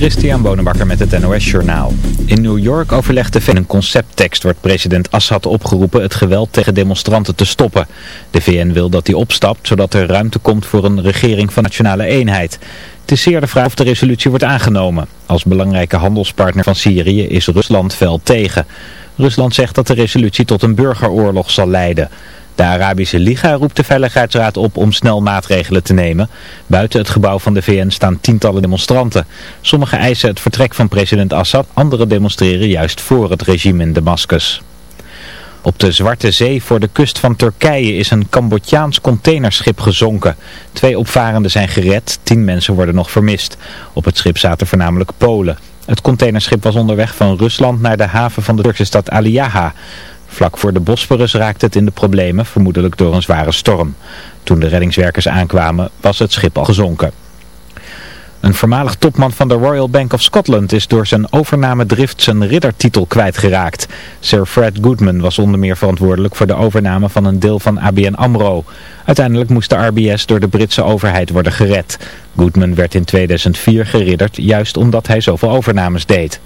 Christian Bonenbakker met het NOS Journaal. In New York overlegt de VN een concepttekst wordt president Assad opgeroepen het geweld tegen demonstranten te stoppen. De VN wil dat hij opstapt zodat er ruimte komt voor een regering van nationale eenheid. Het is zeer de vraag of de resolutie wordt aangenomen. Als belangrijke handelspartner van Syrië is Rusland fel tegen. Rusland zegt dat de resolutie tot een burgeroorlog zal leiden. De Arabische Liga roept de Veiligheidsraad op om snel maatregelen te nemen. Buiten het gebouw van de VN staan tientallen demonstranten. Sommigen eisen het vertrek van president Assad, anderen demonstreren juist voor het regime in Damascus. Op de Zwarte Zee voor de kust van Turkije is een Cambodjaans containerschip gezonken. Twee opvarenden zijn gered, tien mensen worden nog vermist. Op het schip zaten voornamelijk Polen. Het containerschip was onderweg van Rusland naar de haven van de Turkse stad Aliyaha. Vlak voor de Bosporus raakte het in de problemen, vermoedelijk door een zware storm. Toen de reddingswerkers aankwamen was het schip al gezonken. Een voormalig topman van de Royal Bank of Scotland is door zijn overnamedrift zijn riddertitel kwijtgeraakt. Sir Fred Goodman was onder meer verantwoordelijk voor de overname van een deel van ABN AMRO. Uiteindelijk moest de RBS door de Britse overheid worden gered. Goodman werd in 2004 geridderd juist omdat hij zoveel overnames deed.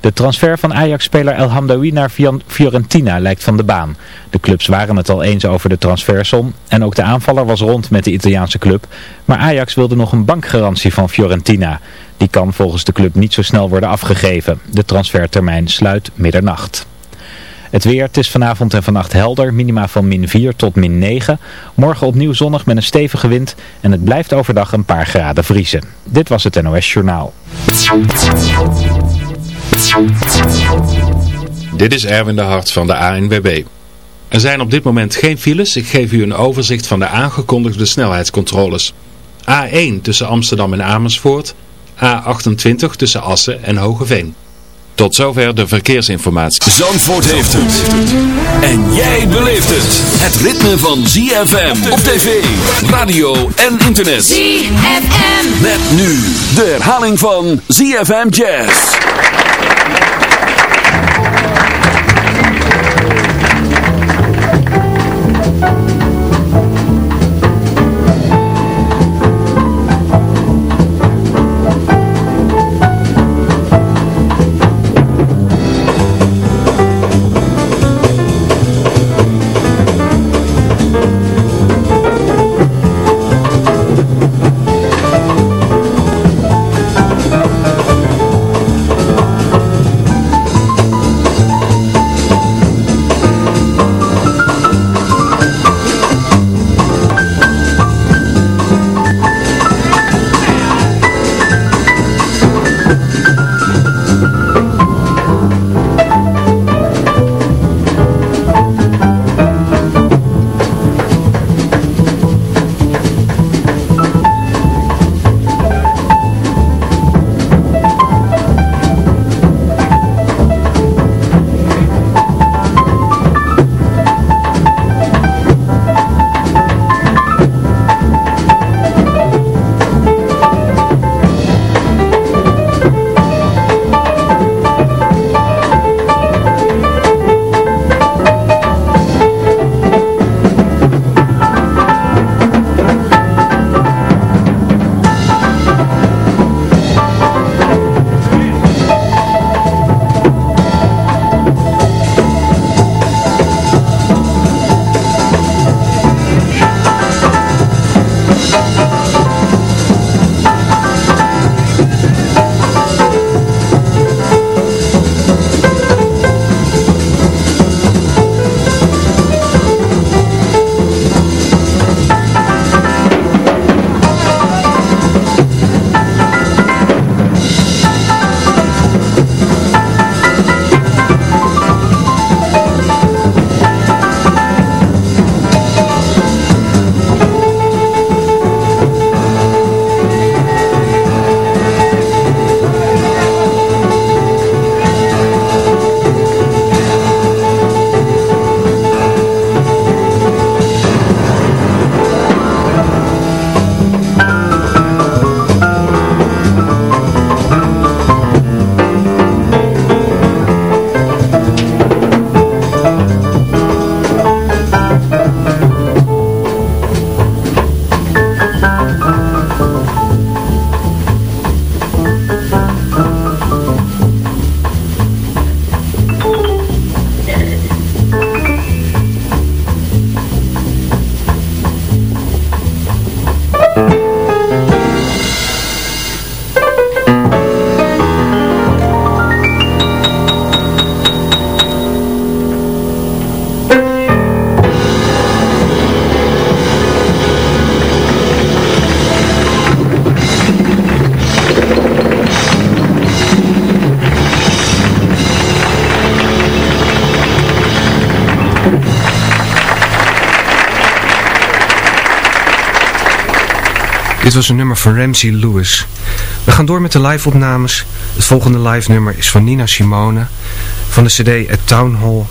De transfer van Ajax-speler El Hamdawi naar Fiorentina lijkt van de baan. De clubs waren het al eens over de transfersom en ook de aanvaller was rond met de Italiaanse club. Maar Ajax wilde nog een bankgarantie van Fiorentina. Die kan volgens de club niet zo snel worden afgegeven. De transfertermijn sluit middernacht. Het weer, het is vanavond en vannacht helder, minima van min 4 tot min 9. Morgen opnieuw zonnig met een stevige wind en het blijft overdag een paar graden vriezen. Dit was het NOS Journaal. Dit is Erwin de Hart van de ANWB. Er zijn op dit moment geen files. Ik geef u een overzicht van de aangekondigde snelheidscontroles. A1 tussen Amsterdam en Amersfoort. A28 tussen Assen en Hogeveen. Tot zover de verkeersinformatie. Zandvoort heeft het. En jij beleeft het. Het ritme van ZFM op tv, radio en internet. ZFM. Met nu de herhaling van ZFM Jazz. APPLAUS Dit was een nummer van Ramsey Lewis. We gaan door met de live-opnames. Het volgende live nummer is van Nina Simone van de cd At Town Hall.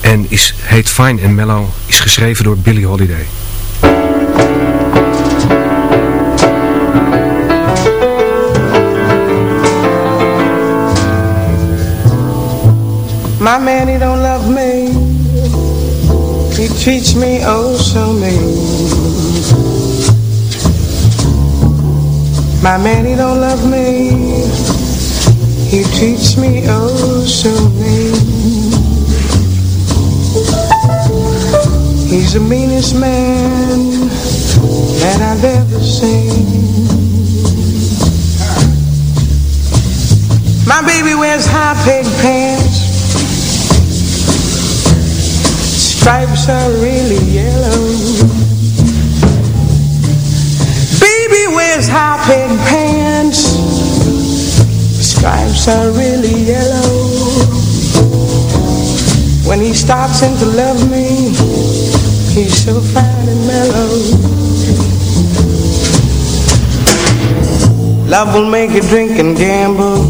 En is, heet Fine and Mellow, is geschreven door Billie Holiday. My man, he don't love me. He treats me oh so mean. My man, he don't love me. He treats me oh so mean. He's the meanest man that I've ever seen. My baby wears high-peg pants stripes are really yellow Wears high peg pants. Stripes are really yellow. When he starts in to love me He's so fine and mellow. Love will make you drink and gamble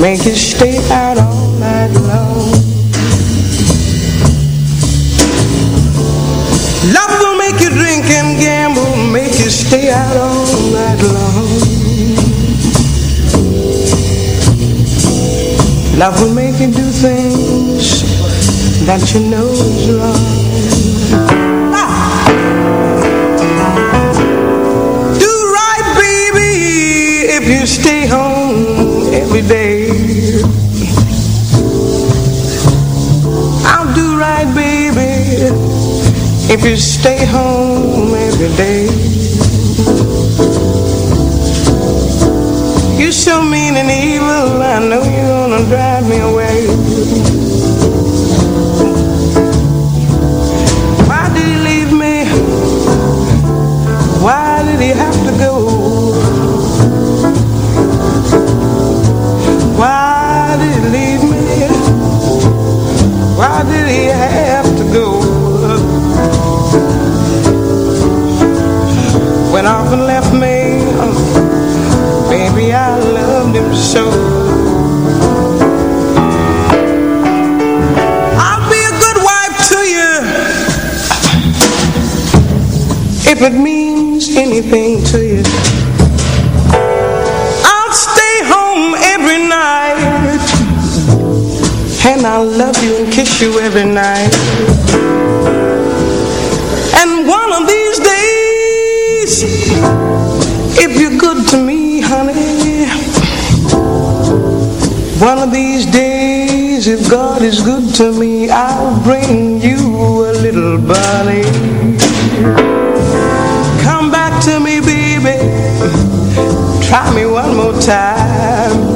Make you stay out all night long. Love will you stay out all night long. Love will make you do things That you know is wrong. Ah. Do right baby If you stay home every day. I'll do right baby if you stay home every day You're so mean and evil I know you're gonna drive me away Why did he leave me? Why did he have to go? Why did he leave me? Why did he have and left me oh, Baby, I loved him so. I'll be a good wife to you. If it means anything to you. I'll stay home every night. And I'll love you and kiss you every night One of these days, if God is good to me I'll bring you a little bunny. Come back to me, baby. Try me one more time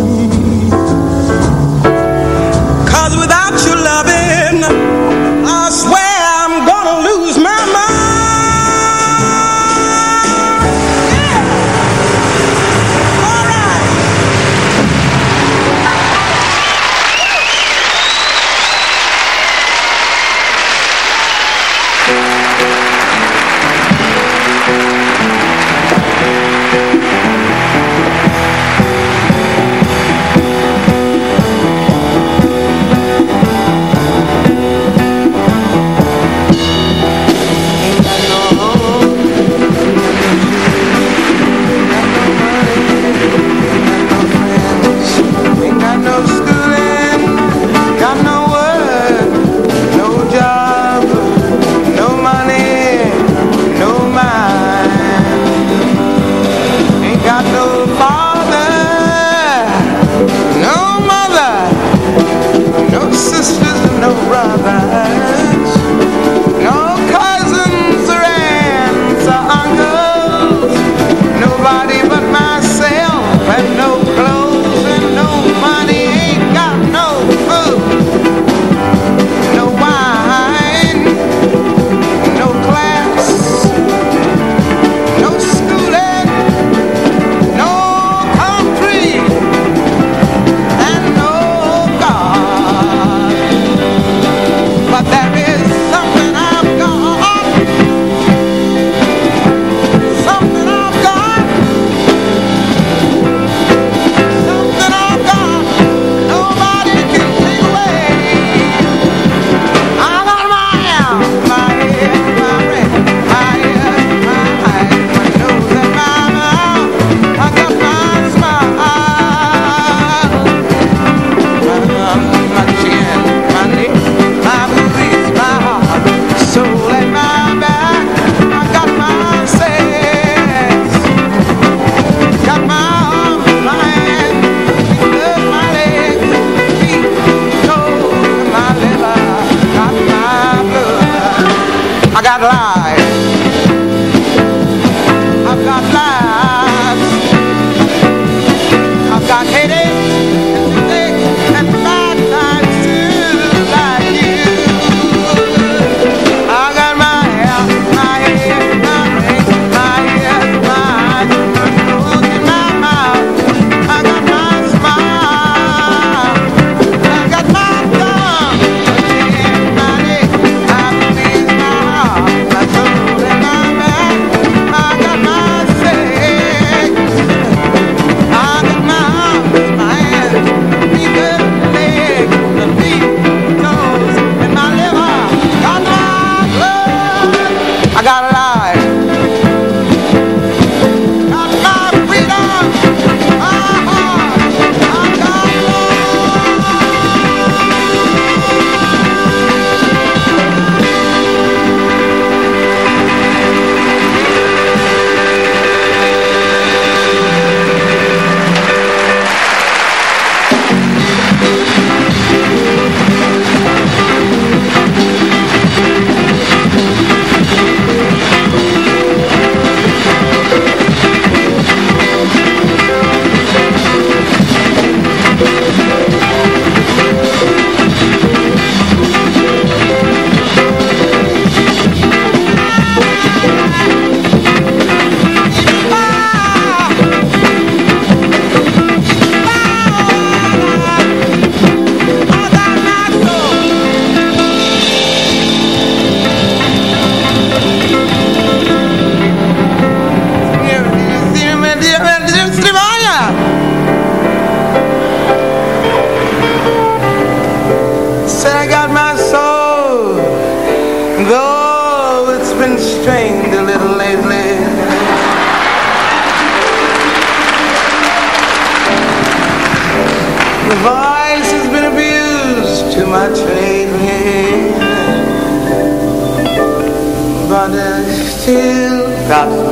cloud.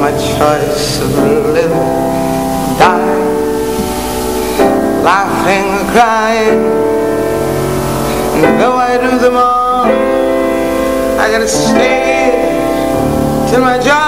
my choice of living, dying, laughing or crying. And though I do them all, I gotta stay till my job.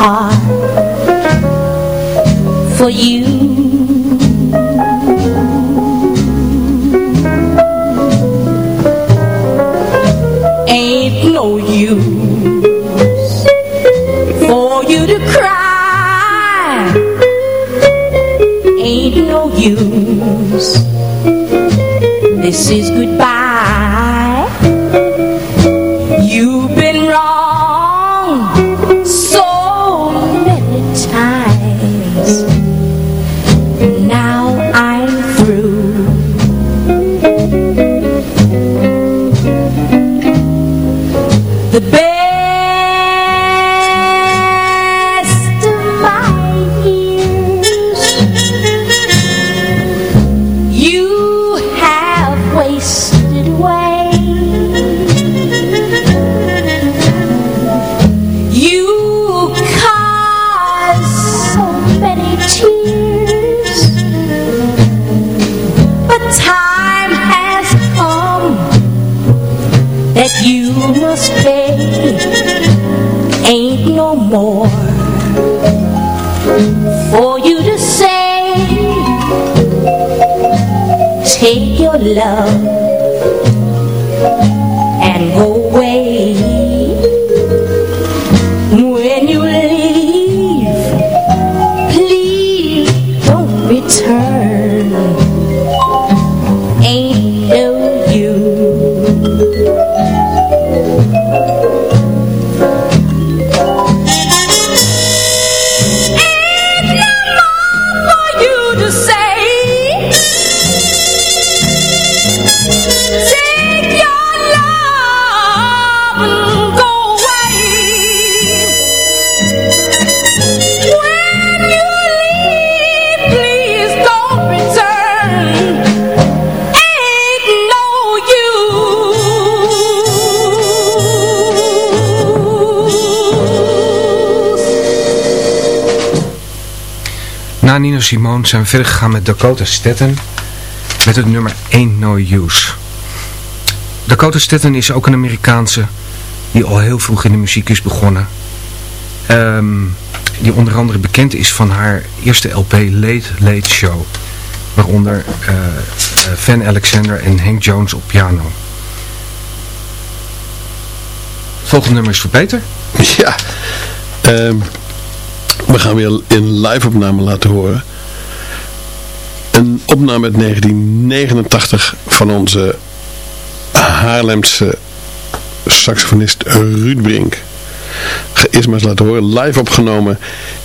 heart for you. Ain't no use for you to cry. Ain't no use. This is goodbye. Nina Simone zijn verder gegaan met Dakota Stetten met het nummer Ain't No Use. Dakota Stetten is ook een Amerikaanse die al heel vroeg in de muziek is begonnen. Ehm, die onder andere bekend is van haar eerste LP Late Late Show. Waaronder uh, Van Alexander en Hank Jones op piano. Volgende nummer is voor Peter. Ja, um, we gaan weer een live opname laten horen. Een opname uit 1989 van onze Haarlemse saxofonist Ruud Brink. Eerst maar eens laten horen. Live opgenomen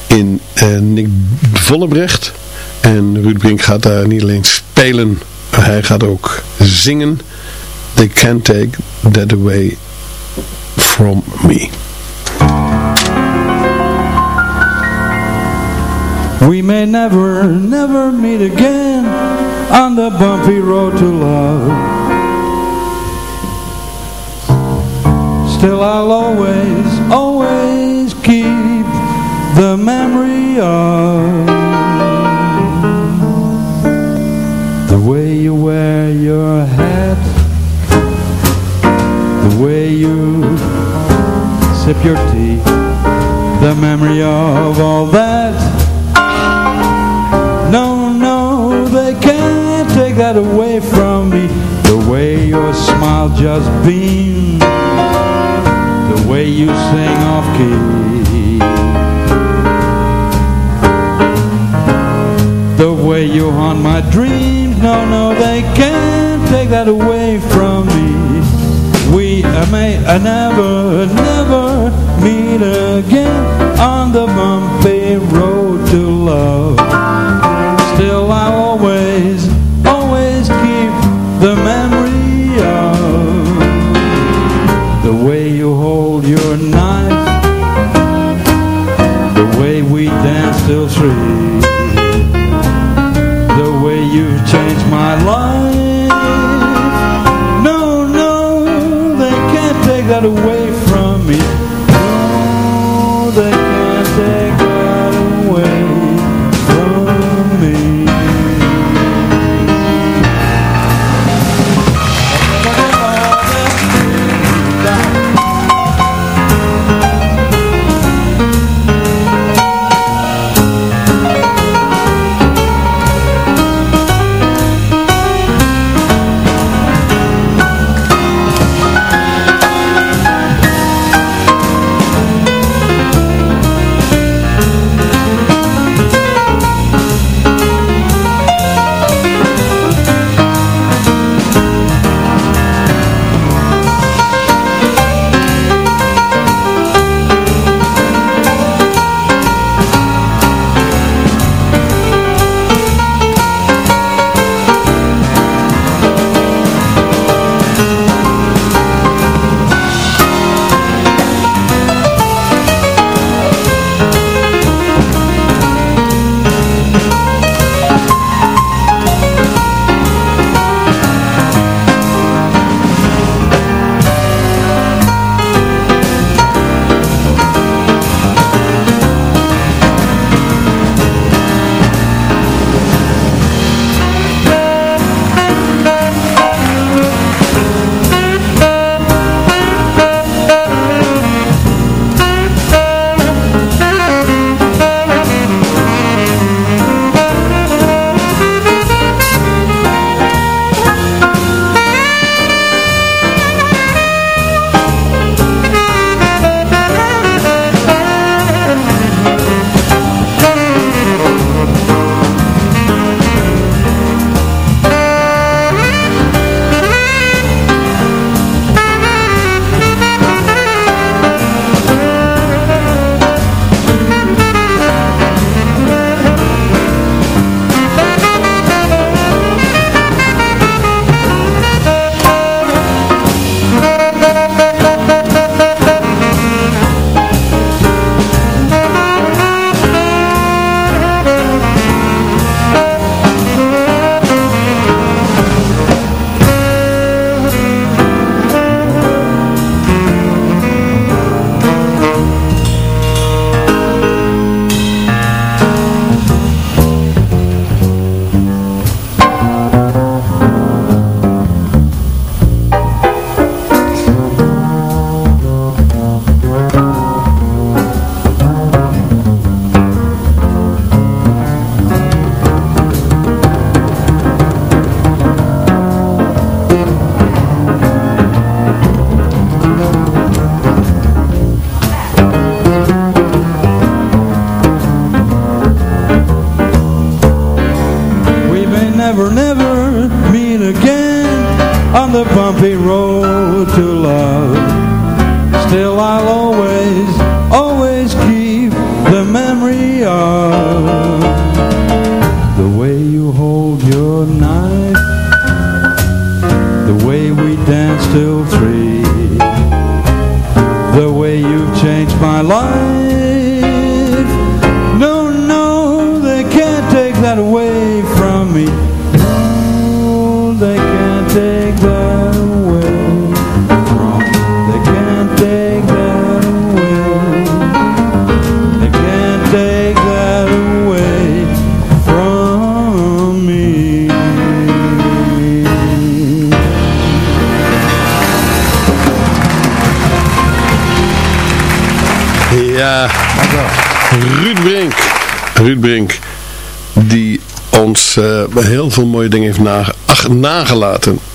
in uh, Nick Vollebrecht. En Ruud Brink gaat daar niet alleen spelen, hij gaat ook zingen. They can't take that away from me. We may never, never meet again on the bumpy road to love. Still I'll always, always keep the memory of The way you wear your hat The way you sip your tea The memory of all that smile just beams The way you sing off key The way you haunt my dreams No, no, they can't take that away from me. We may never, never meet again On the bumpy road to love. Still I'll still true.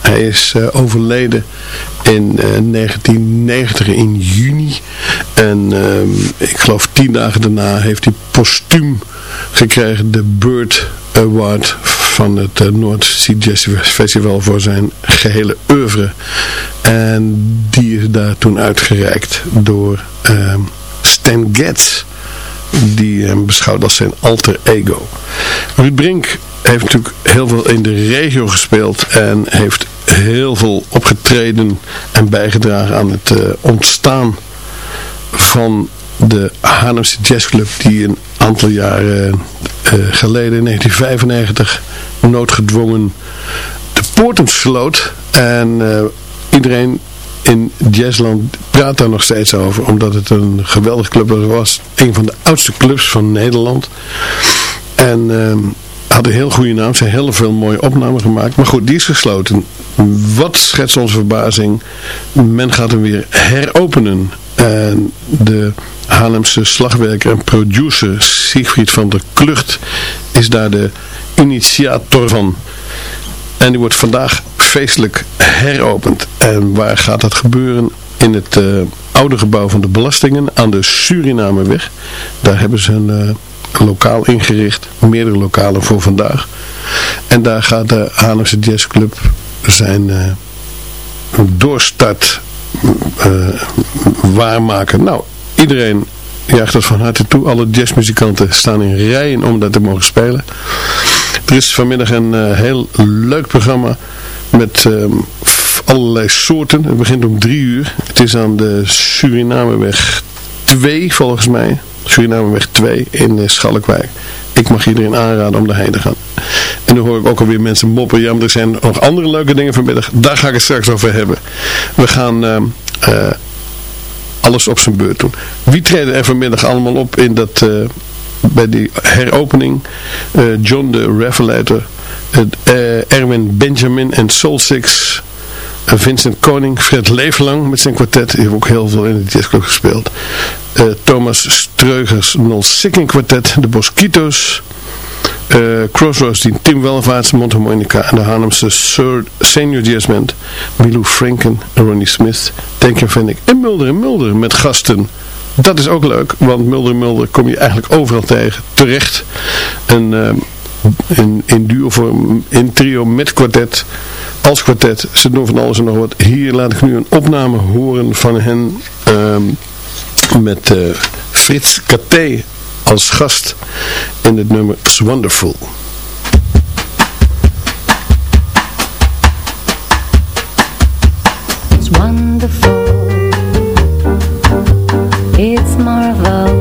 Hij is eh, overleden in eh, 1990 in juni. En ehm, ik geloof tien dagen daarna heeft hij postuum gekregen de Bird Award van het uh, North Sea Jazz Festival voor zijn gehele oeuvre. En die is daar toen uitgereikt door ehm, Stan Getz die hem beschouwt als zijn alter ego. Ruud Brink heeft natuurlijk heel veel in de regio gespeeld en heeft heel veel opgetreden en bijgedragen aan het eh, ontstaan van de Haarlemse Jazzclub die een aantal jaren eh, geleden in 1995 noodgedwongen de poorten sloot en eh, iedereen in Jazzland praat daar nog steeds over. Omdat het een geweldig club was. Een van de oudste clubs van Nederland. En ehm had een heel goede naam. Ze hebben heel veel mooie opnamen gemaakt. Maar goed, die is gesloten. Wat schetst onze verbazing? Men gaat hem weer heropenen. En de Haarlemse slagwerker en producer Siegfried van der Klucht is daar de initiator van. En die wordt vandaag feestelijk heropend. En waar gaat dat gebeuren? In het eh, oude gebouw van de belastingen aan de Surinameweg. Daar hebben ze een eh, lokaal ingericht. Meerdere lokalen voor vandaag. En daar gaat de Haarlemse Jazzclub zijn eh, doorstart eh, waarmaken. Nou, iedereen juicht dat van harte toe. Alle jazzmuzikanten staan in rijen om dat te mogen spelen. Er is vanmiddag een eh, heel leuk programma met ehm, allerlei soorten. Het begint om drie uur. Het is aan de Surinameweg 2 volgens mij. Surinameweg 2 in Schalkwijk. Ik mag iedereen aanraden om daarheen te gaan. En dan hoor ik ook alweer mensen moppen. Ja, maar er zijn nog andere leuke dingen vanmiddag. Daar ga ik het straks over hebben. We gaan ehm, eh, alles op zijn beurt doen. Wie treden er vanmiddag allemaal op in dat, eh, bij die heropening? Eh, John de Revelator, Erwin Benjamin en Soul Six, Vincent Koning, Fred Leeflang met zijn kwartet. Die heeft ook heel veel in de jazzclub gespeeld. Eh, Thomas Streugers, Nol Sicking kwartet, de Bosquitos. eh, Crossroads, die Tim Welvaarts, en de Haarlemse Sir Senior Jazz Band. Milou Franken, Ronnie Smith, Denker Van ik en Mulder en Mulder met gasten. Dat is ook leuk, want Mulder en Mulder kom je eigenlijk overal tegen, terecht. En eh, in, in duo vorm, in trio met kwartet, als kwartet. Ze doen van alles en nog wat. Hier laat ik nu een opname horen van hen ehm, met eh, Frits Katé als gast in het nummer It's Wonderful. It's wonderful. It's marvelous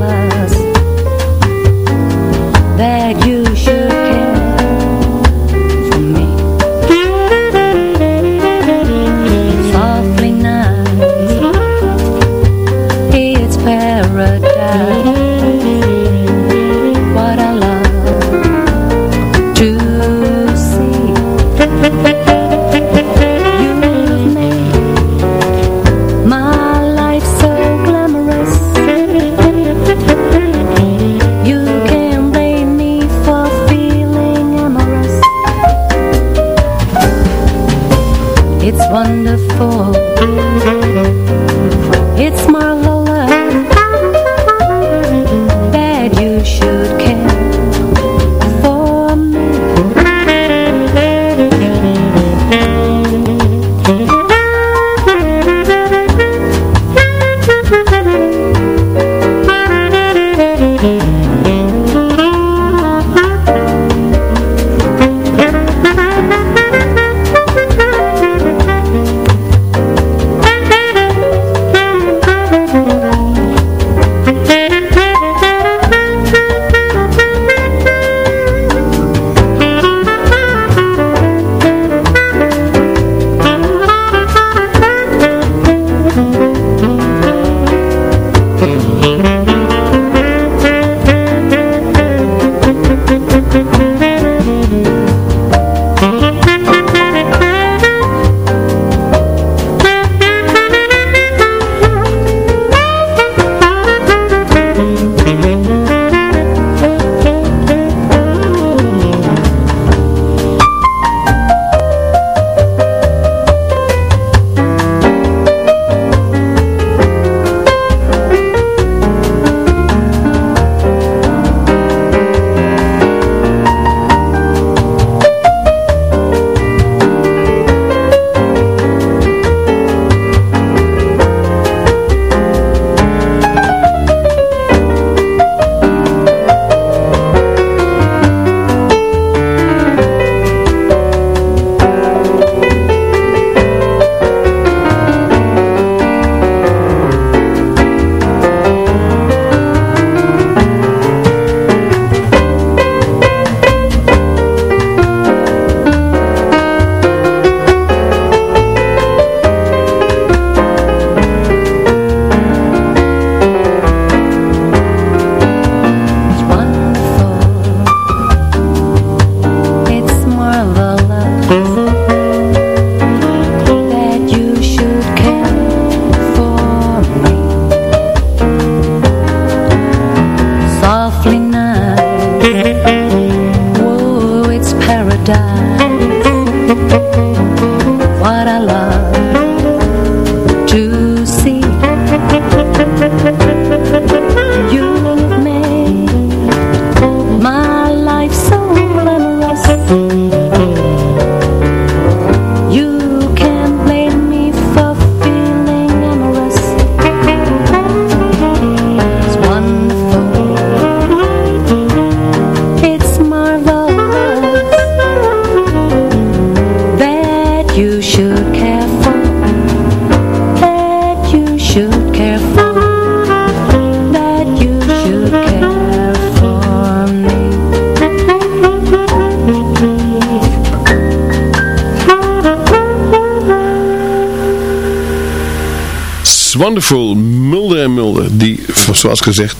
zoals gezegd,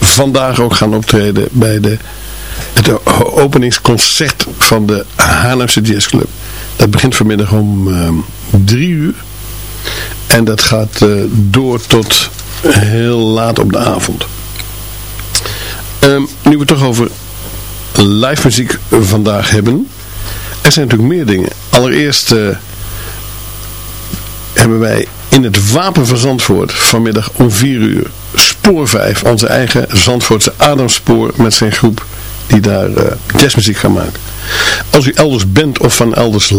vandaag ook gaan optreden bij de, het openingsconcert van de Haarlemse Jazz Club. Dat begint vanmiddag om ehm, drie uur. En dat gaat eh, door tot heel laat op de avond. Um, nu we het toch over live muziek vandaag hebben. Er zijn natuurlijk meer dingen. Allereerst uh, hebben wij in het Wapen van Zandvoort vanmiddag om 4 uur Spoor 5, onze eigen Zandvoortse Adamspoor met zijn groep die daar uh, jazzmuziek gaan maken. Als u elders bent of van elders uh,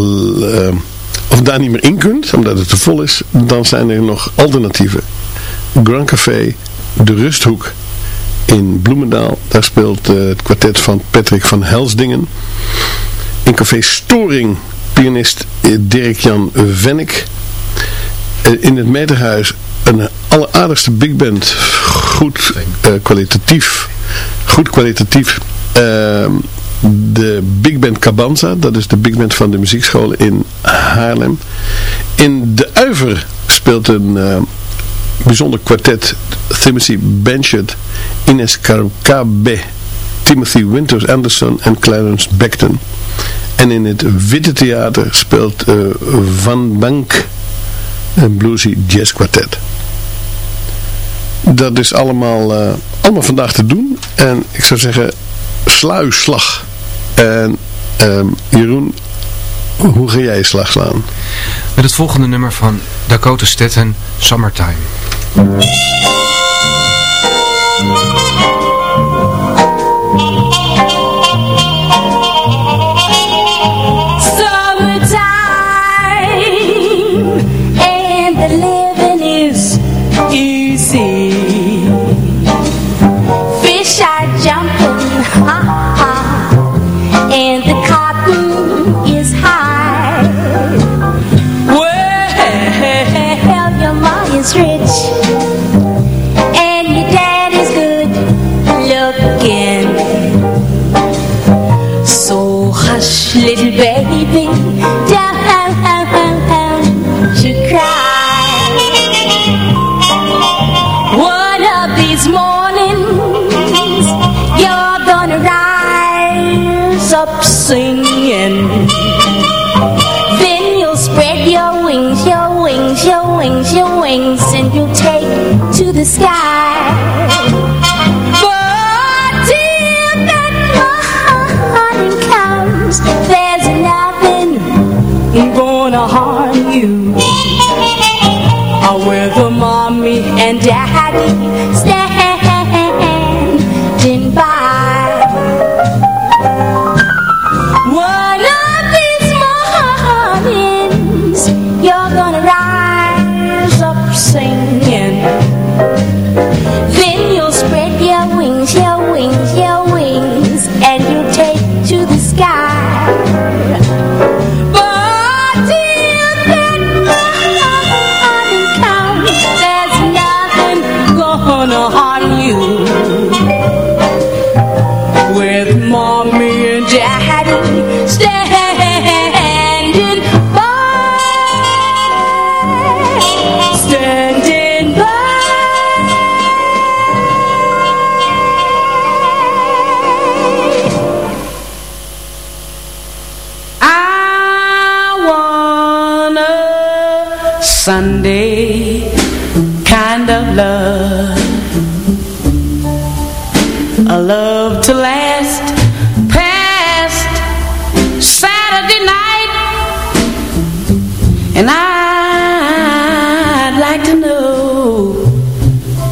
of daar niet meer in kunt, omdat het te vol is, dan zijn er nog alternatieven. Grand Café, De Rusthoek in Bloemendaal, daar speelt uh, het kwartet van Patrick van Helsdingen. In Café Storing, pianist Dirk-Jan Vennik. in het Meterhuis een alleraardigste big band, goed kwalitatief, goed kwalitatief uh, de Big Band Cabanza, dat is de big band van de muziekschool in Haarlem. In De Uiver speelt een uh, bijzonder kwartet, Timothy Benchett, Ines Karukabe, Timothy Winters Anderson en Clarence Beckton. En in het Witte Theater speelt uh, Van Bank een bluesy jazz kwartet. Dat is allemaal, uh, allemaal vandaag te doen. En ik zou zeggen, sluisslag. En um, Jeroen, hoe ga jij je slag slaan? Met het volgende nummer van Dakota Stetten, Summertime. Spread your wings, your wings, your wings, your wings, and you'll take to the sky. But till that morning comes, there's nothing gonna harm you. With mommy and daddy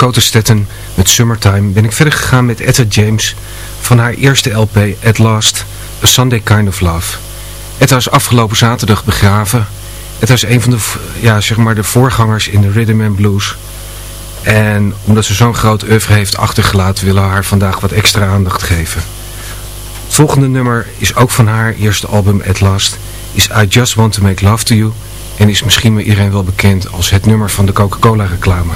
Dakota Stetten met Summertime ben ik verder gegaan met Etta James van haar eerste LP At Last, A Sunday Kind of Love. Etta is afgelopen zaterdag begraven. Etta is een van de, ja, zeg maar de voorgangers in de rhythm and blues. En omdat ze zo'n groot oeuvre heeft achtergelaten willen we haar vandaag wat extra aandacht geven. Het volgende nummer is ook van haar eerste album At Last, is I Just Want To Make Love To You en is misschien bij iedereen wel bekend als het nummer van de Coca-Cola reclame.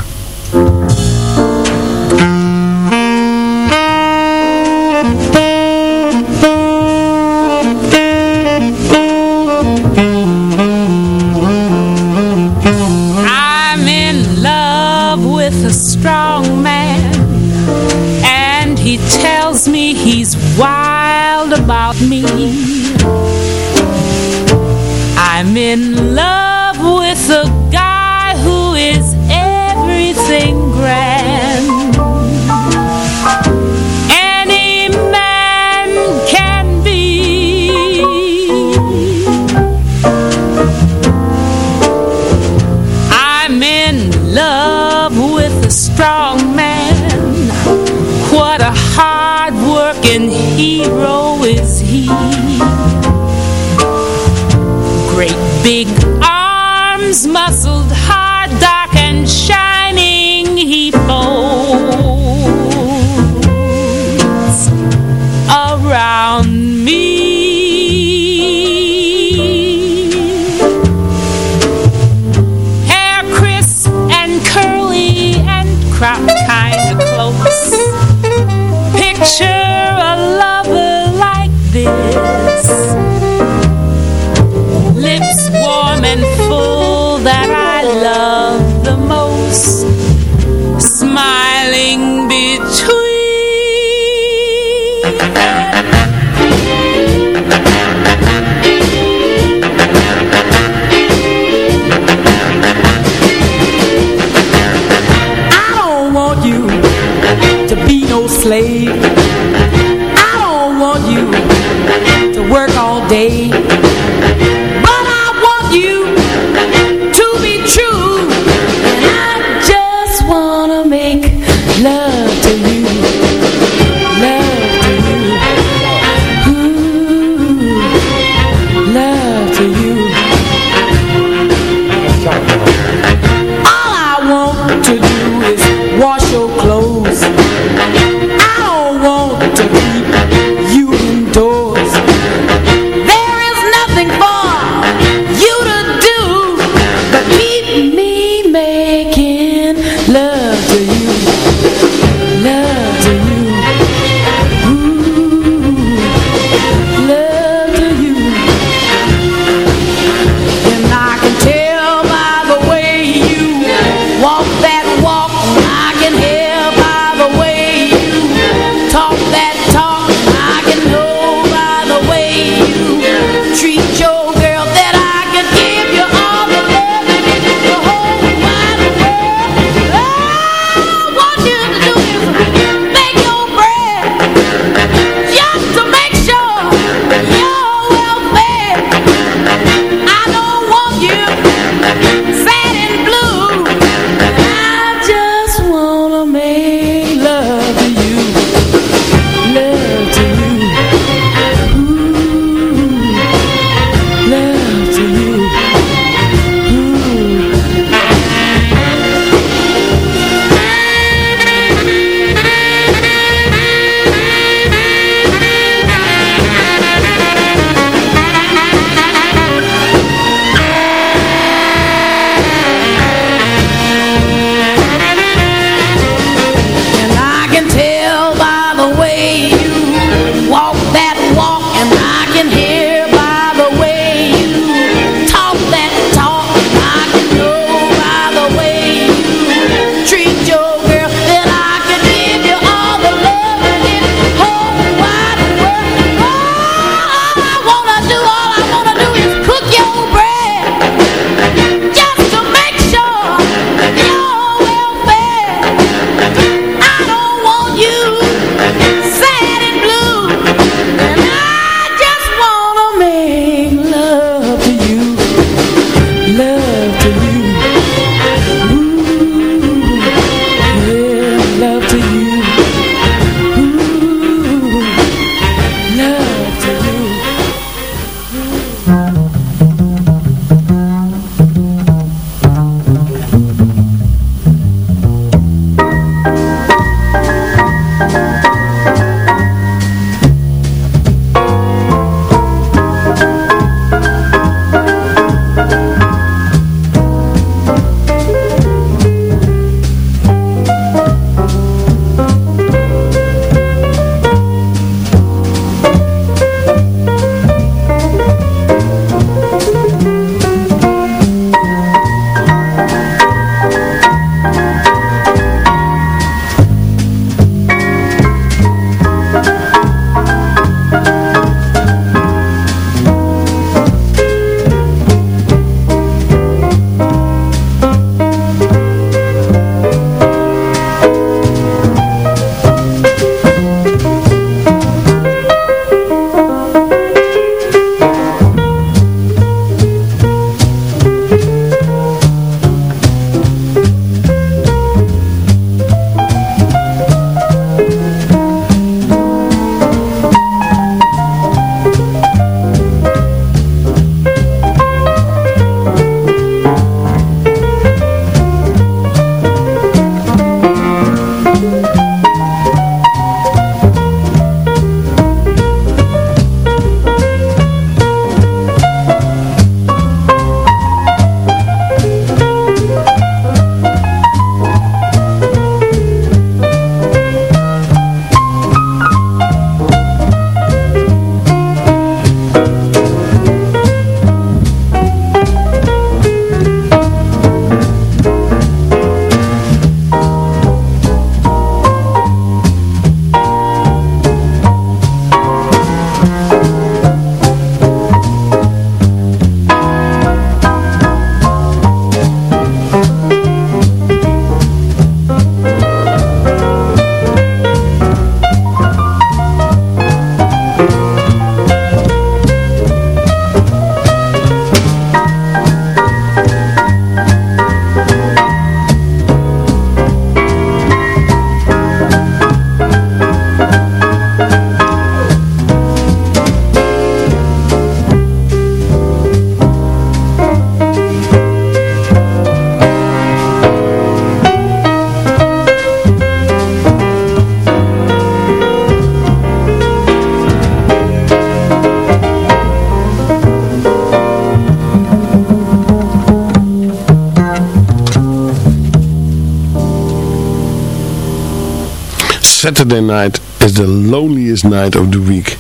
Saturday night is the loneliest night of the week.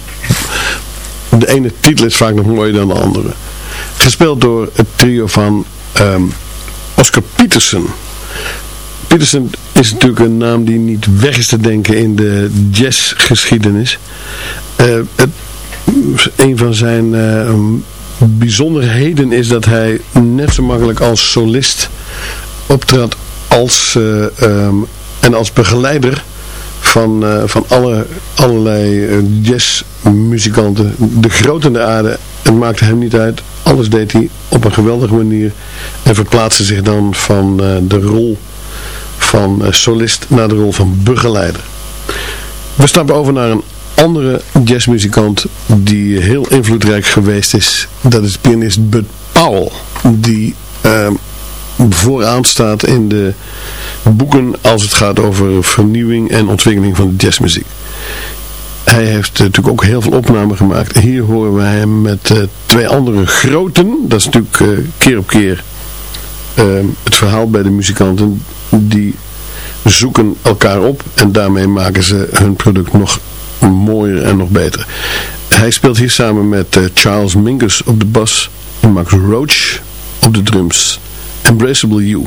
De ene titel is vaak nog mooier dan de andere. Gespeeld door het trio van ehm, Oscar Peterson. Peterson is natuurlijk een naam die niet weg is te denken in de jazzgeschiedenis. Uh, een van zijn uh, bijzonderheden is dat hij net zo makkelijk als solist optrad als, uh, um, en als begeleider van, van alle, allerlei jazzmuzikanten. De grote de aarde, het maakte hem niet uit. Alles deed hij op een geweldige manier en verplaatste zich dan van de rol van solist naar de rol van begeleider. We stappen over naar een andere jazzmuzikant die heel invloedrijk geweest is. Dat is pianist Bud Powell. Die uh, vooraan staat in de boeken als het gaat over vernieuwing en ontwikkeling van de jazzmuziek. Hij heeft natuurlijk ook heel veel opnamen gemaakt. Hier horen we hem met uh, twee andere groten. Dat is natuurlijk uh, keer op keer ehm, het verhaal bij de muzikanten. Die zoeken elkaar op en daarmee maken ze hun product nog mooier en nog beter. Hij speelt hier samen met Charles Mingus op de bas en Max Roach op de drums. Embraceable You.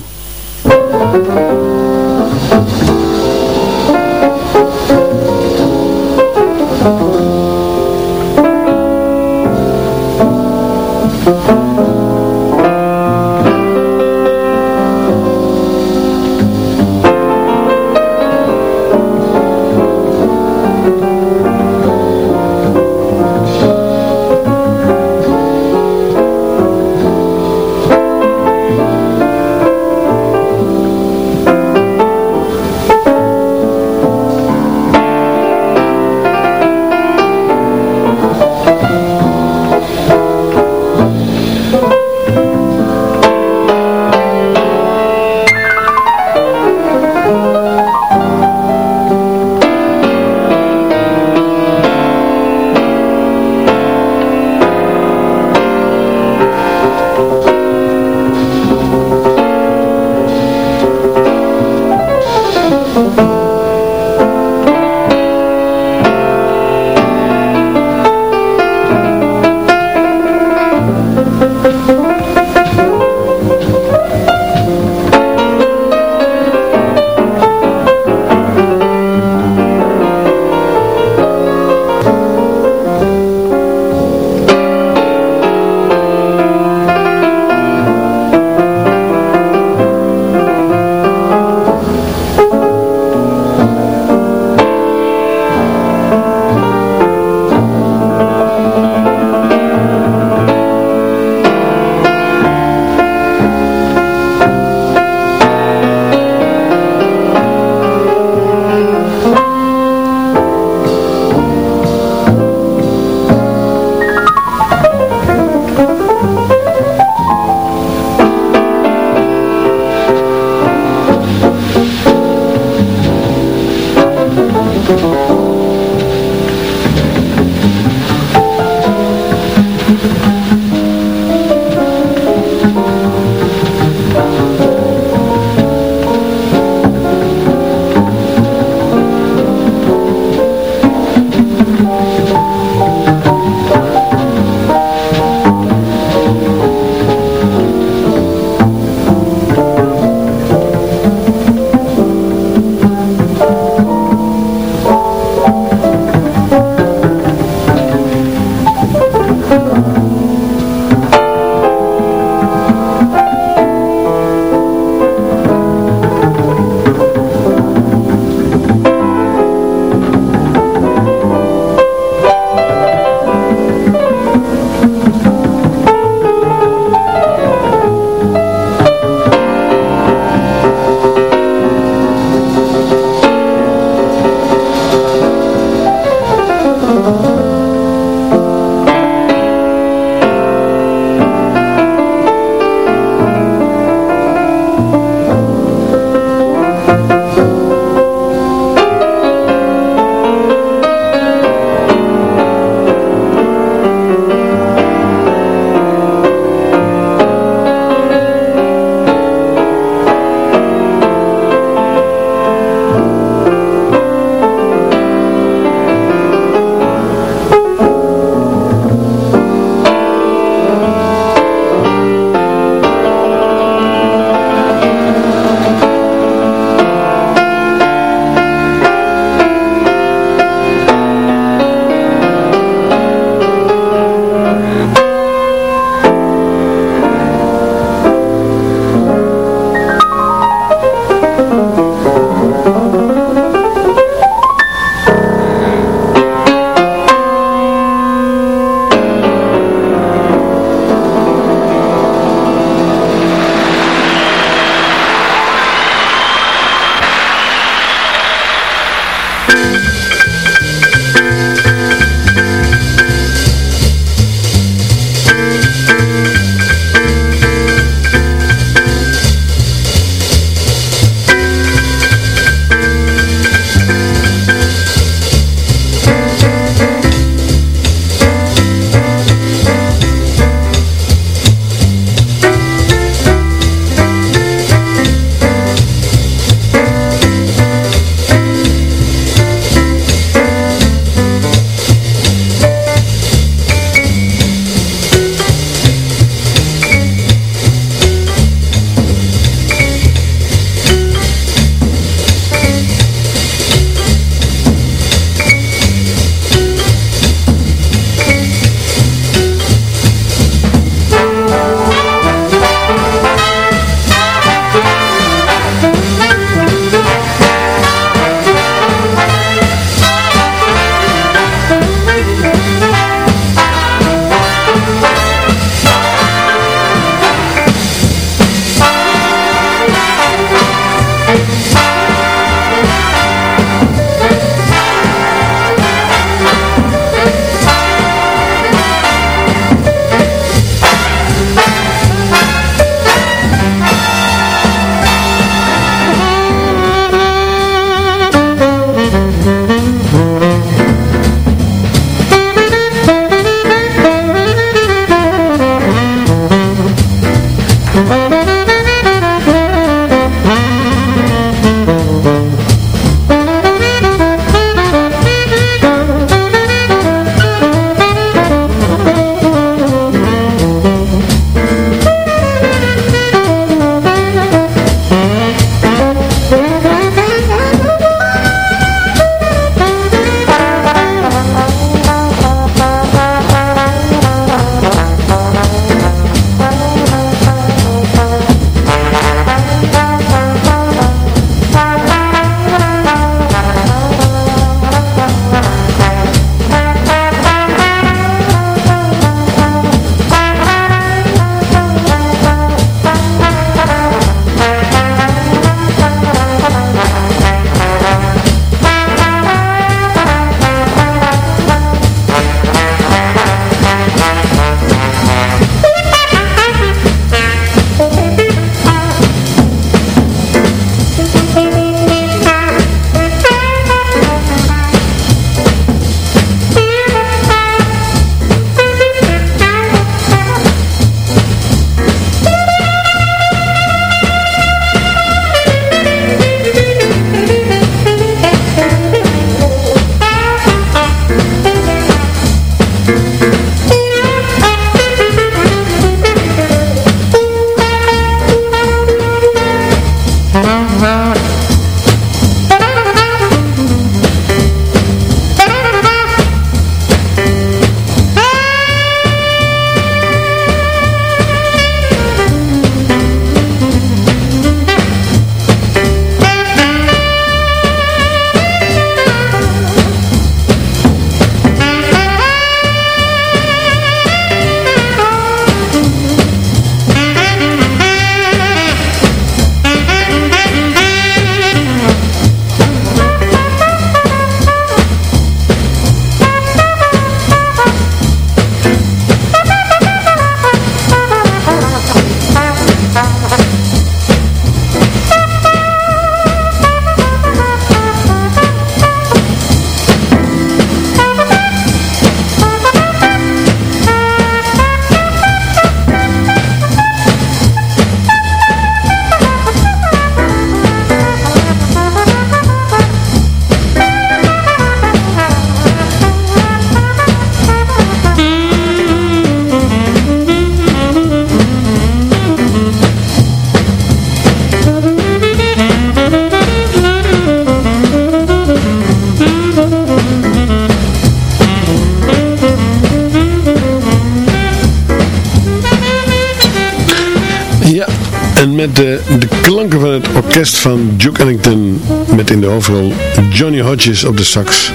Orkest van Duke Ellington met in de hoofdrol Johnny Hodges op de sax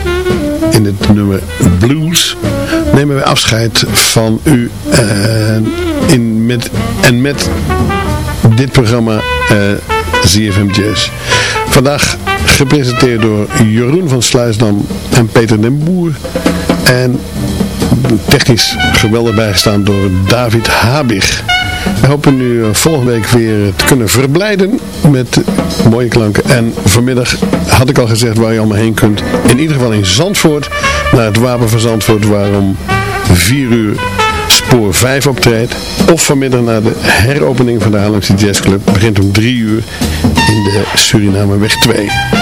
in het nummer Blues nemen wij afscheid van u uh, in, met, en met dit programma uh, ZFM Jazz. Vandaag gepresenteerd door Jeroen van Sluisdam en Peter den Boer en technisch geweldig bijgestaan door David Habig. We hopen u volgende week weer te kunnen verblijden met mooie klanken. En vanmiddag had ik al gezegd waar je allemaal heen kunt. In ieder geval in Zandvoort, naar het Wapen van Zandvoort, waar om 4 uur spoor 5 optreedt. Of vanmiddag naar de heropening van de Haarlemse Jazzclub. Begint om 3 uur in de Surinameweg 2.